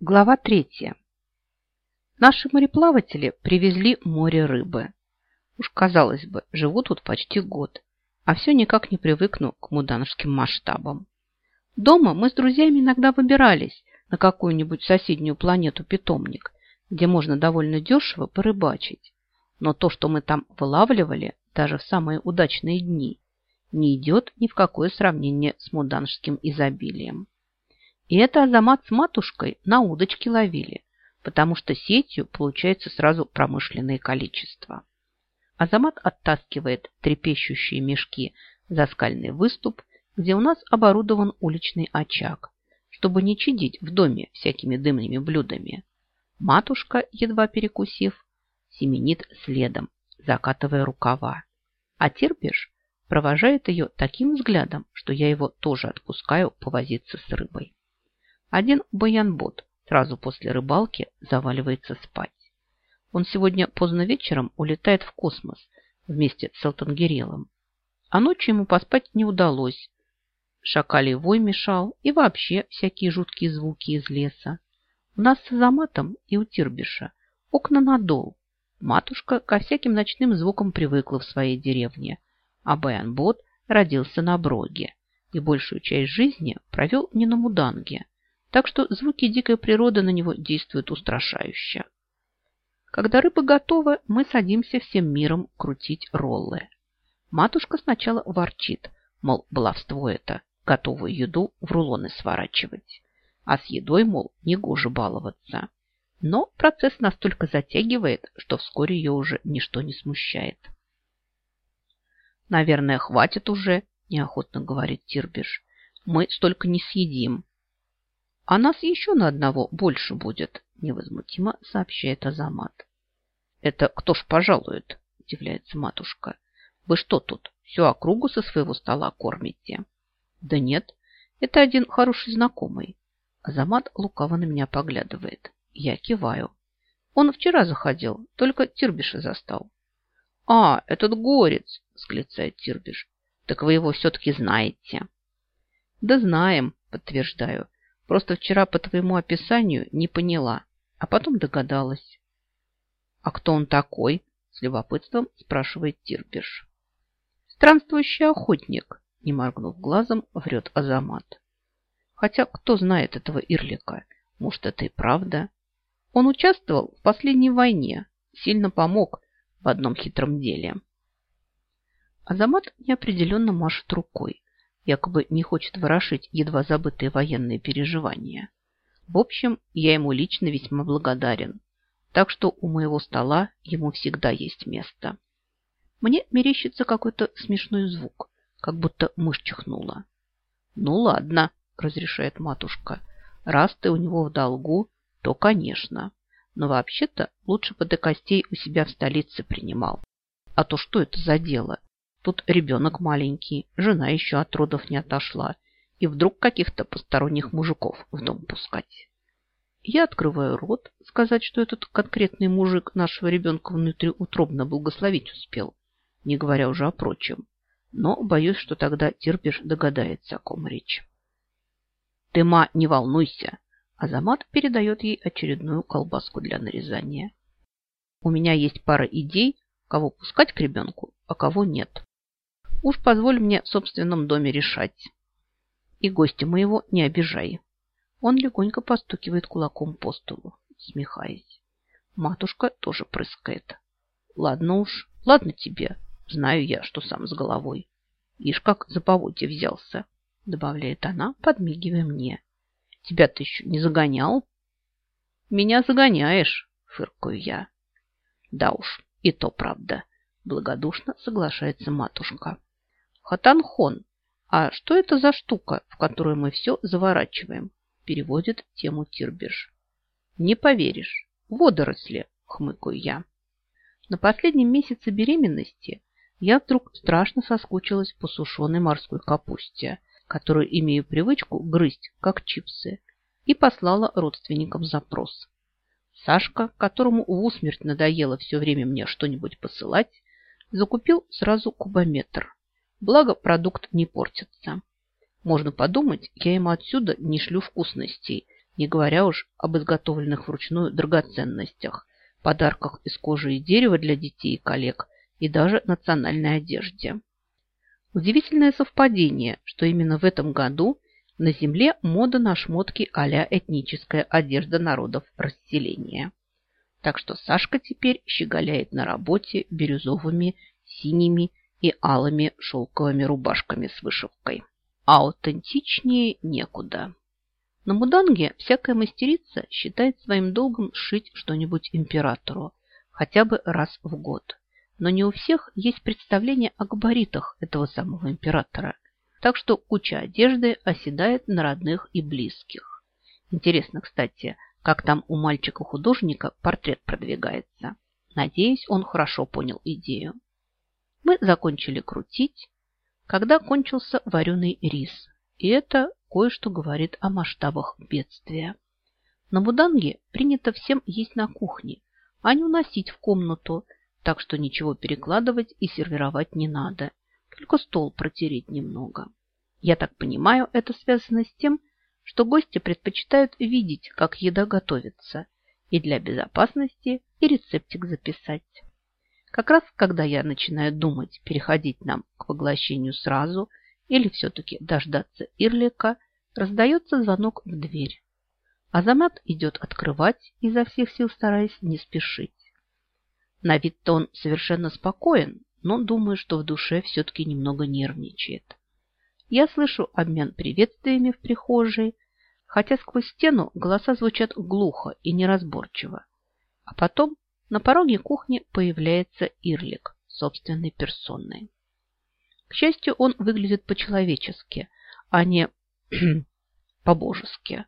Глава третья. Наши мореплаватели привезли море рыбы. Уж казалось бы, живу тут почти год, а все никак не привыкну к муданским масштабам. Дома мы с друзьями иногда выбирались на какую-нибудь соседнюю планету-питомник, где можно довольно дешево порыбачить. Но то, что мы там вылавливали, даже в самые удачные дни, не идет ни в какое сравнение с муданским изобилием. И это Азамат с матушкой на удочке ловили, потому что сетью получается сразу промышленное количество. Азамат оттаскивает трепещущие мешки за скальный выступ, где у нас оборудован уличный очаг, чтобы не чадить в доме всякими дымными блюдами. Матушка, едва перекусив, семенит следом, закатывая рукава. А терпишь провожает ее таким взглядом, что я его тоже отпускаю повозиться с рыбой. Один баянбот сразу после рыбалки заваливается спать. Он сегодня поздно вечером улетает в космос вместе с Элтангерелом. А ночью ему поспать не удалось. Шакалий вой мешал и вообще всякие жуткие звуки из леса. У нас с Азаматом и у Тирбиша окна надол. Матушка ко всяким ночным звукам привыкла в своей деревне, а Баянбот родился на Броге и большую часть жизни провел не на Муданге, так что звуки дикой природы на него действуют устрашающе. Когда рыба готова, мы садимся всем миром крутить роллы. Матушка сначала ворчит, мол, баловство это, готовую еду в рулоны сворачивать. А с едой, мол, не гоже баловаться. Но процесс настолько затягивает, что вскоре ее уже ничто не смущает. «Наверное, хватит уже», – неохотно говорит Тирбиш. «Мы столько не съедим. А нас еще на одного больше будет, невозмутимо сообщает Азамат. Это кто ж пожалует, удивляется матушка. Вы что тут, всю округу со своего стола кормите? Да нет, это один хороший знакомый. Азамат лукаво на меня поглядывает. Я киваю. Он вчера заходил, только Тирбиша застал. А, этот горец, склицает Тирбиш. Так вы его все-таки знаете. Да знаем, подтверждаю. Просто вчера по твоему описанию не поняла, а потом догадалась. А кто он такой? С любопытством спрашивает Тирпиш. Странствующий охотник, не моргнув глазом, врет Азамат. Хотя кто знает этого Ирлика? Может, это и правда? Он участвовал в последней войне, сильно помог в одном хитром деле. Азамат неопределенно машет рукой якобы не хочет ворошить едва забытые военные переживания. В общем, я ему лично весьма благодарен, так что у моего стола ему всегда есть место. Мне мерещится какой-то смешной звук, как будто мышь чихнула. «Ну ладно», – разрешает матушка, – «раз ты у него в долгу, то, конечно. Но вообще-то лучше бы до костей у себя в столице принимал. А то что это за дело? Тут ребенок маленький, жена еще от родов не отошла. И вдруг каких-то посторонних мужиков в дом пускать. Я открываю рот, сказать, что этот конкретный мужик нашего ребенка внутри утробно благословить успел, не говоря уже о прочем. Но боюсь, что тогда терпишь догадается, о ком речь. Ты, ма, не волнуйся. Азамат передает ей очередную колбаску для нарезания. У меня есть пара идей, кого пускать к ребенку, а кого нет. Уж позволь мне в собственном доме решать. И гостя моего не обижай. Он легонько постукивает кулаком по столу, смехаясь. Матушка тоже прыскает. Ладно уж, ладно тебе. Знаю я, что сам с головой. Ишь, как за поводья взялся, добавляет она, подмигивая мне. Тебя ты еще не загонял? Меня загоняешь, фыркаю я. Да уж, и то правда, благодушно соглашается матушка. Хатанхон. А что это за штука, в которую мы все заворачиваем? Переводит тему Тирбиш. Не поверишь. Водоросли, хмыкаю я. На последнем месяце беременности я вдруг страшно соскучилась по сушеной морской капусте, которую имею привычку грызть, как чипсы, и послала родственникам запрос. Сашка, которому в усмерть надоело все время мне что-нибудь посылать, закупил сразу кубометр Благо, продукт не портится. Можно подумать, я ему отсюда не шлю вкусностей, не говоря уж об изготовленных вручную драгоценностях, подарках из кожи и дерева для детей и коллег и даже национальной одежде. Удивительное совпадение, что именно в этом году на Земле мода на шмотки а этническая одежда народов расселения. Так что Сашка теперь щеголяет на работе бирюзовыми, синими и алыми шелковыми рубашками с вышивкой. А аутентичнее некуда. На Муданге всякая мастерица считает своим долгом сшить что-нибудь императору хотя бы раз в год. Но не у всех есть представление о габаритах этого самого императора, так что куча одежды оседает на родных и близких. Интересно, кстати, как там у мальчика-художника портрет продвигается. Надеюсь, он хорошо понял идею. Мы закончили крутить, когда кончился вареный рис. И это кое-что говорит о масштабах бедствия. На Буданге принято всем есть на кухне, а не уносить в комнату, так что ничего перекладывать и сервировать не надо – только стол протереть немного. Я так понимаю, это связано с тем, что гости предпочитают видеть, как еда готовится, и для безопасности и рецептик записать. Как раз, когда я начинаю думать, переходить нам к поглощению сразу или все-таки дождаться Ирлика, раздается звонок в дверь. Азамат идет открывать, изо всех сил стараясь не спешить. На вид-то он совершенно спокоен, но думаю, что в душе все-таки немного нервничает. Я слышу обмен приветствиями в прихожей, хотя сквозь стену голоса звучат глухо и неразборчиво. А потом на пороге кухни появляется Ирлик собственной персоной. К счастью, он выглядит по-человечески, а не по-божески.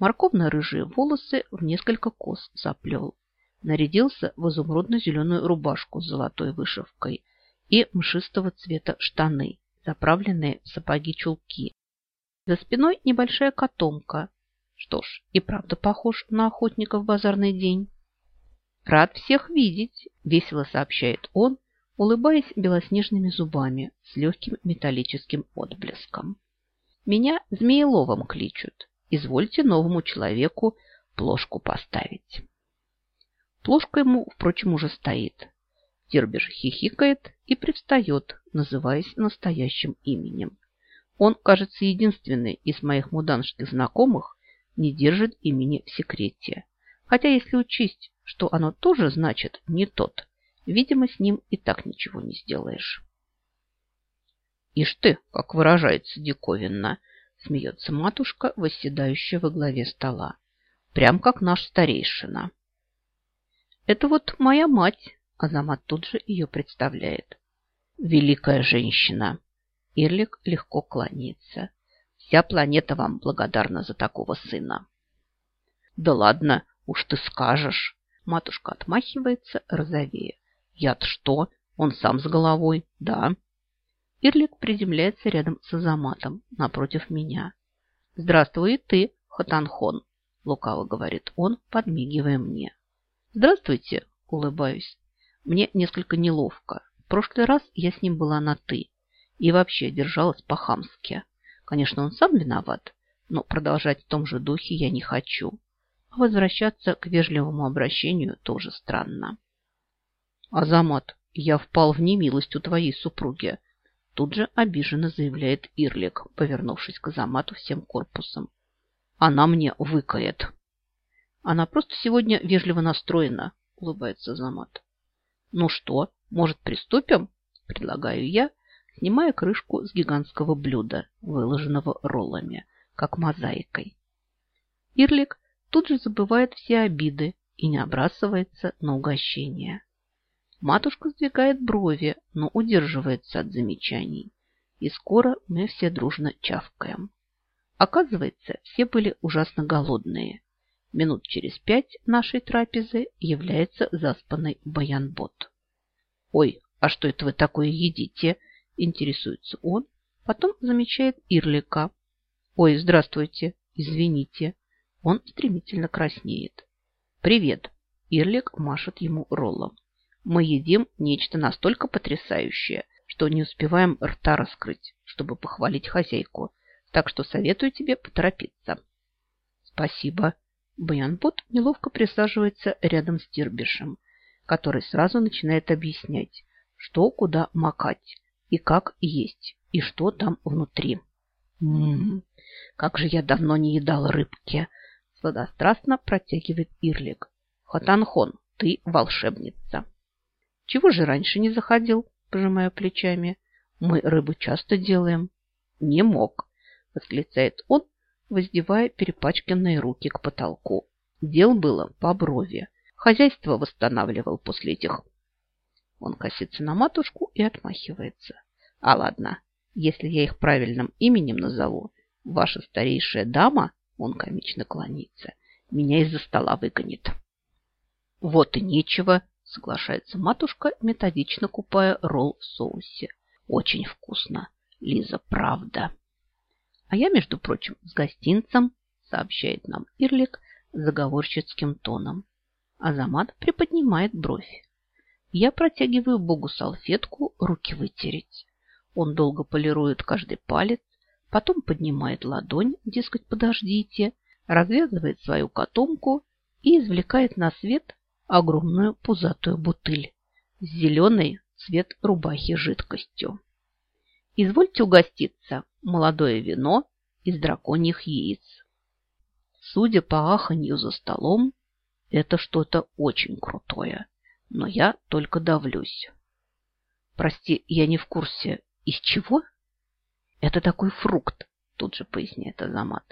Морковно-рыжие волосы в несколько кос заплел нарядился в изумрудно-зеленую рубашку с золотой вышивкой и мшистого цвета штаны, заправленные в сапоги-чулки. За спиной небольшая котомка. Что ж, и правда похож на охотника в базарный день. «Рад всех видеть», – весело сообщает он, улыбаясь белоснежными зубами с легким металлическим отблеском. «Меня Змееловым кличут. Извольте новому человеку плошку поставить». Плошка ему, впрочем, уже стоит. Дербиш хихикает и привстает, называясь настоящим именем. Он, кажется, единственный из моих муданских знакомых не держит имени в секрете. Хотя, если учесть, что оно тоже значит «не тот», видимо, с ним и так ничего не сделаешь. «Ишь ты, как выражается диковинно!» – смеется матушка, восседающая во главе стола. «Прям как наш старейшина». Это вот моя мать. Азамат тут же ее представляет. Великая женщина. Ирлик легко кланяется. Вся планета вам благодарна за такого сына. Да ладно, уж ты скажешь. Матушка отмахивается, розовея. Я-то что? Он сам с головой, да? Ирлик приземляется рядом с Азаматом, напротив меня. «Здравствуй ты, Хатанхон», — лукаво говорит он, подмигивая мне. «Здравствуйте», – улыбаюсь. Мне несколько неловко. В прошлый раз я с ним была на «ты» и вообще держалась по-хамски. Конечно, он сам виноват, но продолжать в том же духе я не хочу. Возвращаться к вежливому обращению тоже странно. «Азамат, я впал в немилость у твоей супруги», тут же обиженно заявляет Ирлик, повернувшись к Азамату всем корпусом. «Она мне выкает». Она просто сегодня вежливо настроена, улыбается Замат. Ну что, может, приступим? Предлагаю я, снимая крышку с гигантского блюда, выложенного роллами, как мозаикой. Ирлик тут же забывает все обиды и не обрасывается на угощение. Матушка сдвигает брови, но удерживается от замечаний. И скоро мы все дружно чавкаем. Оказывается, все были ужасно голодные. Минут через пять нашей трапезы является заспанный Баянбот. «Ой, а что это вы такое едите?» – интересуется он. Потом замечает Ирлика. «Ой, здравствуйте, извините». Он стремительно краснеет. «Привет!» – Ирлик машет ему роллом. «Мы едим нечто настолько потрясающее, что не успеваем рта раскрыть, чтобы похвалить хозяйку. Так что советую тебе поторопиться». Спасибо. Баянбот неловко присаживается рядом с Тирбишем, который сразу начинает объяснять, что куда макать и как есть, и что там внутри. Ммм, как же я давно не едал рыбки! Сладострастно протягивает Ирлик. Хатанхон, ты волшебница. Чего же раньше не заходил? Пожимая плечами. Мы рыбу часто делаем. Не мог, восклицает он, воздевая перепачканные руки к потолку. Дел было по брови. Хозяйство восстанавливал после этих. Он косится на матушку и отмахивается. А ладно, если я их правильным именем назову, ваша старейшая дама, он комично клонится, меня из-за стола выгонит. Вот и нечего, соглашается матушка, методично купая ролл в соусе. Очень вкусно. Лиза, правда. А я, между прочим, с гостинцем, сообщает нам Ирлик заговорщицким тоном. Азамат приподнимает бровь. Я протягиваю Богу салфетку, руки вытереть. Он долго полирует каждый палец, потом поднимает ладонь, дескать, подождите, развязывает свою котомку и извлекает на свет огромную пузатую бутыль с зеленой цвет рубахи жидкостью. Извольте угоститься, молодое вино из драконьих яиц. Судя по аханью за столом, это что-то очень крутое, но я только давлюсь. Прости, я не в курсе, из чего? Это такой фрукт, тут же поясняет Азамат.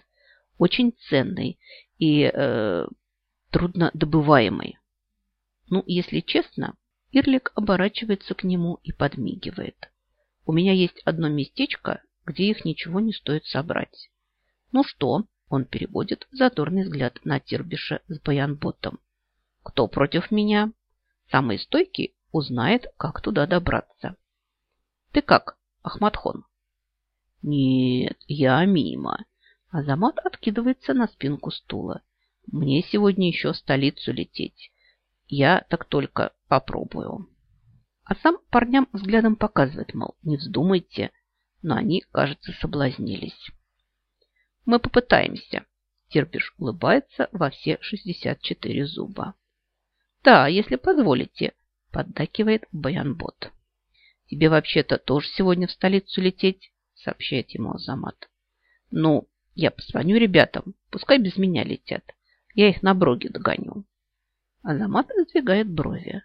Очень ценный и э, трудно добываемый. Ну, если честно, Ирлик оборачивается к нему и подмигивает. У меня есть одно местечко, где их ничего не стоит собрать. Ну что? Он переводит задорный взгляд на Тирбиша с Баянботом. Кто против меня? Самый стойкий узнает, как туда добраться. Ты как, Ахматхон? Нет, я мимо. Азамат откидывается на спинку стула. Мне сегодня еще в столицу лететь. Я так только попробую. А сам парням взглядом показывает, мол, не вздумайте. Но они, кажется, соблазнились. Мы попытаемся. Терпиш улыбается во все 64 зуба. Да, если позволите, поддакивает Баянбот. Тебе вообще-то тоже сегодня в столицу лететь, сообщает ему Азамат. Ну, я позвоню ребятам, пускай без меня летят. Я их на броге догоню. Азамат раздвигает брови.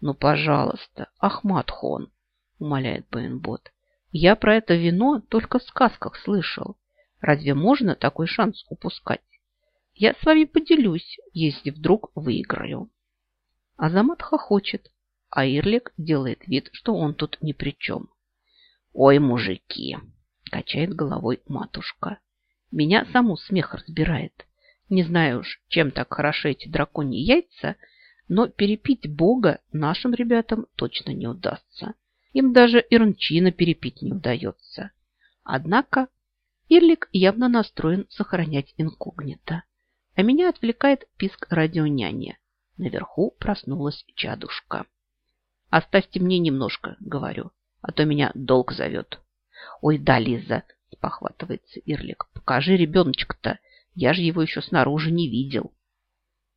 «Ну, пожалуйста, Ахмат Хон», – умоляет Бейнбот. «Я про это вино только в сказках слышал. Разве можно такой шанс упускать? Я с вами поделюсь, если вдруг выиграю». Азамат хохочет, а Ирлик делает вид, что он тут ни при чем. «Ой, мужики!» – качает головой матушка. «Меня саму смех разбирает. Не знаю уж, чем так хороши эти драконьи яйца, но перепить бога нашим ребятам точно не удастся. Им даже Ирнчина перепить не удается. Однако Ирлик явно настроен сохранять инкогнито. А меня отвлекает писк радионяни. Наверху проснулась чадушка. «Оставьте мне немножко», — говорю, «а то меня долг зовет». «Ой, да, Лиза», — спохватывается Ирлик, «покажи ребеночка-то, я же его еще снаружи не видел.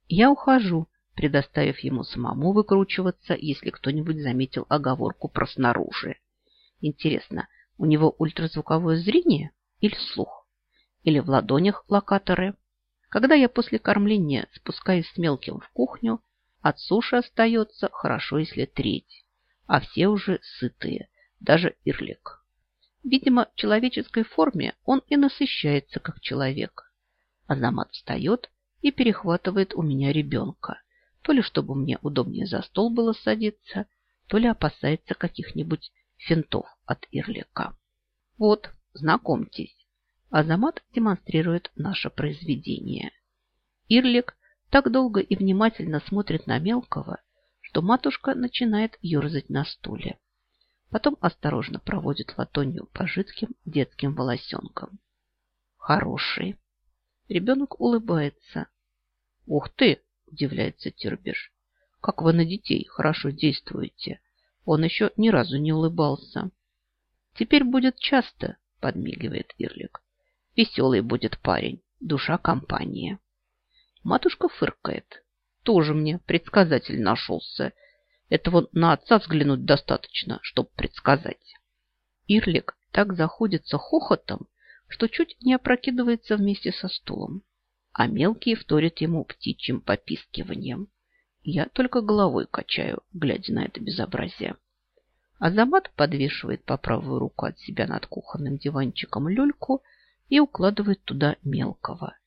Я ухожу, предоставив ему самому выкручиваться, если кто-нибудь заметил оговорку про снаружи. Интересно, у него ультразвуковое зрение или слух? Или в ладонях локаторы? Когда я после кормления спускаюсь с мелким в кухню, от суши остается хорошо, если треть, а все уже сытые, даже ирлик. Видимо, в человеческой форме он и насыщается как человек. Азамат встает и перехватывает у меня ребенка. То ли чтобы мне удобнее за стол было садиться, то ли опасается каких-нибудь финтов от Ирлика. Вот, знакомьтесь. Азамат демонстрирует наше произведение. Ирлик так долго и внимательно смотрит на мелкого, что матушка начинает ерзать на стуле. Потом осторожно проводит ладонью по жидким детским волосенкам. Хороший. Ребенок улыбается. «Ух ты!» – удивляется Тирбиш. «Как вы на детей хорошо действуете!» Он еще ни разу не улыбался. «Теперь будет часто», – подмигивает Ирлик. «Веселый будет парень, душа компании. Матушка фыркает. Тоже мне предсказатель нашелся. Это вот на отца взглянуть достаточно, чтобы предсказать. Ирлик так заходится хохотом, что чуть не опрокидывается вместе со стулом, а мелкие вторят ему птичьим попискиванием. Я только головой качаю, глядя на это безобразие. Азамат подвешивает по правую руку от себя над кухонным диванчиком люльку и укладывает туда мелкого.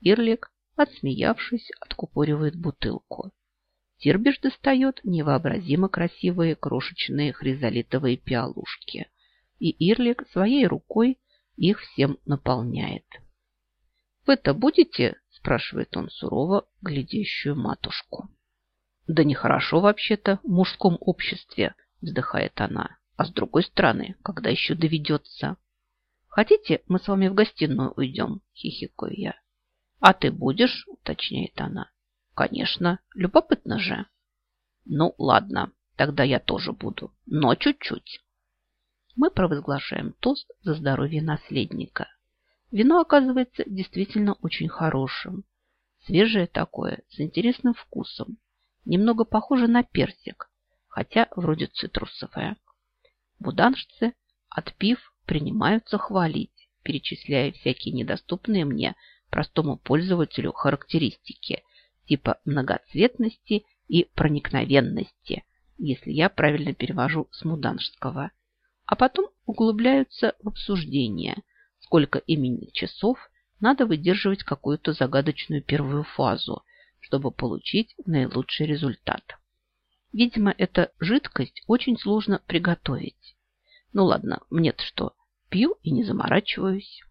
Ирлик, отсмеявшись, откупоривает бутылку. Тирбиш достает невообразимо красивые крошечные хризолитовые пиалушки, и Ирлик своей рукой их всем наполняет. «Вы-то будете?» – спрашивает он сурово глядящую матушку. «Да нехорошо вообще-то в мужском обществе», – вздыхает она. «А с другой стороны, когда еще доведется?» «Хотите, мы с вами в гостиную уйдем?» – хихикаю я. «А ты будешь?» – уточняет она. «Конечно, любопытно же». «Ну, ладно, тогда я тоже буду, но чуть-чуть». Мы провозглашаем тост за здоровье наследника. Вино оказывается действительно очень хорошим. Свежее такое, с интересным вкусом. Немного похоже на персик, хотя вроде цитрусовое. Буданшцы, отпив, принимаются хвалить, перечисляя всякие недоступные мне, простому пользователю, характеристики, типа многоцветности и проникновенности, если я правильно перевожу с муданшского – а потом углубляются в обсуждение, сколько имени часов надо выдерживать какую-то загадочную первую фазу, чтобы получить наилучший результат. Видимо, эта жидкость очень сложно приготовить. Ну ладно, мне-то что, пью и не заморачиваюсь.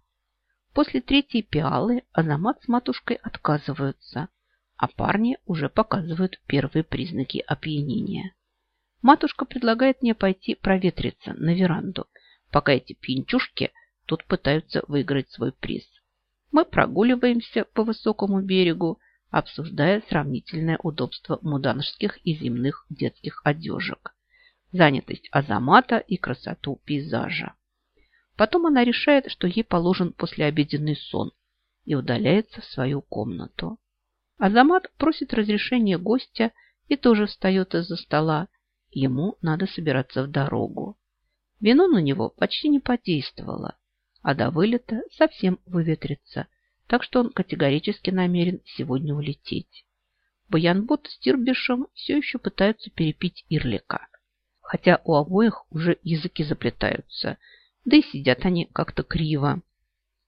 После третьей пиалы Азамат с матушкой отказываются, а парни уже показывают первые признаки опьянения. Матушка предлагает мне пойти проветриться на веранду, пока эти пинчушки тут пытаются выиграть свой приз. Мы прогуливаемся по высокому берегу, обсуждая сравнительное удобство муданжских и земных детских одежек, занятость Азамата и красоту пейзажа. Потом она решает, что ей положен послеобеденный сон и удаляется в свою комнату. Азамат просит разрешения гостя и тоже встает из-за стола, Ему надо собираться в дорогу. Вино на него почти не подействовало, а до вылета совсем выветрится, так что он категорически намерен сегодня улететь. Баянбот с Тирбишем все еще пытаются перепить Ирлика, хотя у обоих уже языки заплетаются, да и сидят они как-то криво.